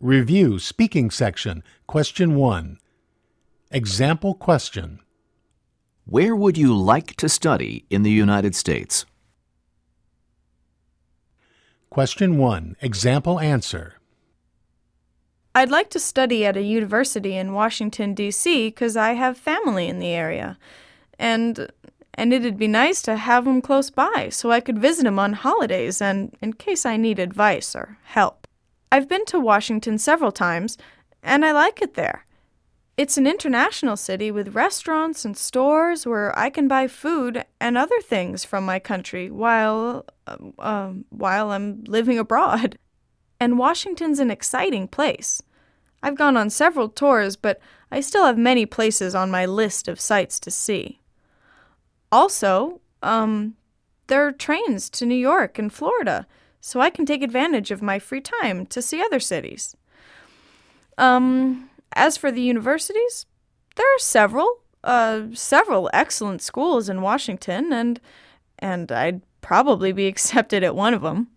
Review Speaking Section, Question 1. Example Question. Where would you like to study in the United States? Question 1. Example Answer. I'd like to study at a university in Washington, D.C., because I have family in the area. And and it'd be nice to have them close by so I could visit them on holidays and in case I need advice or help. I've been to Washington several times, and I like it there. It's an international city with restaurants and stores where I can buy food and other things from my country while uh, uh, while I'm living abroad. And Washington's an exciting place. I've gone on several tours, but I still have many places on my list of sights to see. Also, um, there are trains to New York and Florida, so I can take advantage of my free time to see other cities. Um, as for the universities, there are several, uh, several excellent schools in Washington, and and I'd probably be accepted at one of them.